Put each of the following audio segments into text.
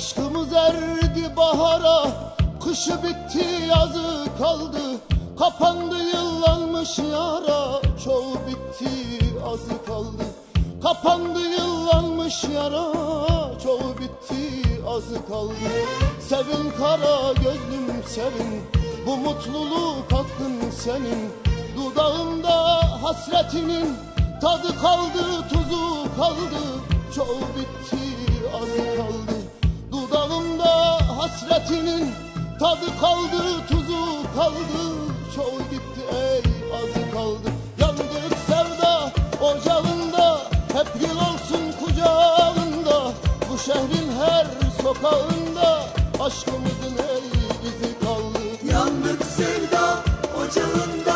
Aşkımız erdi bahara Kışı bitti yazı kaldı. Kapandı yıllanmış yara Çoğu bitti azı kaldı. Kapandı yıllanmış yara Çoğu bitti azı kaldı. Sevin kara gözlüm sevin Bu mutluluk hakkın senin. Dudağında hasretinin Tadı kaldı tuzu kaldı Çoğu bitti azı kaldı. Dudağımda hasretinin Tadı kaldı tuzu kaldı. Çoğu gitti ey azı kaldı. Yandık sevda ocağında Hep yıl olsun kucağında. Bu şehrin her sokağında Aşkımızın ey izi kaldı. Yandık sevda ocağında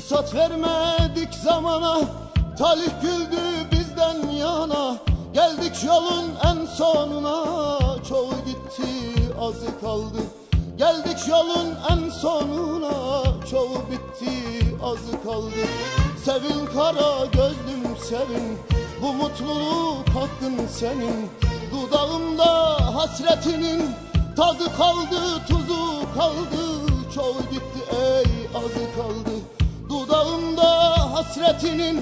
Fırsat vermedik zamana. Talih güldü bizden yana. Geldik yolun en sonuna. Çoğu gitti azı kaldı. Geldik yolun en sonuna. Çoğu bitti azı kaldı. Sevin kara gözlüm sevin. Bu mutluluk hakkın senin. Dudağımda hasretinin Tadı kaldı tuzu kaldı. Çoğu gitti ey azı kaldı Dudağımda hasretinin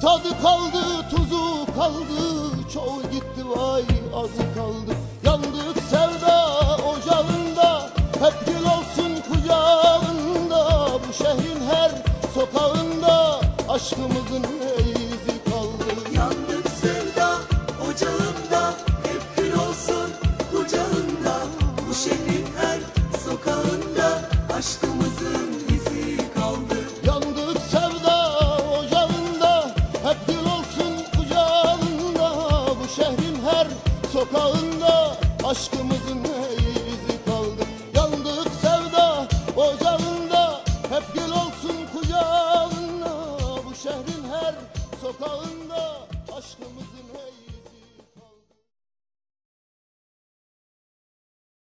Tadı kaldı tuzu kaldı. Çoğu gitti vay azı kaldı. Yandık sevda ocağında Hep gül olsun kucağında. Bu şehrin her sokağında Aşkımızın izi kaldı. Yandık sevda ocağında Hep gül olsun kucağında. Bu şehrin her sokağında Aşkımızın sokağında aşkımızın ne kaldı? Yandık sevda ocağında hep gül olsun kucağında. Bu şehrin her sokağında aşkımızın ne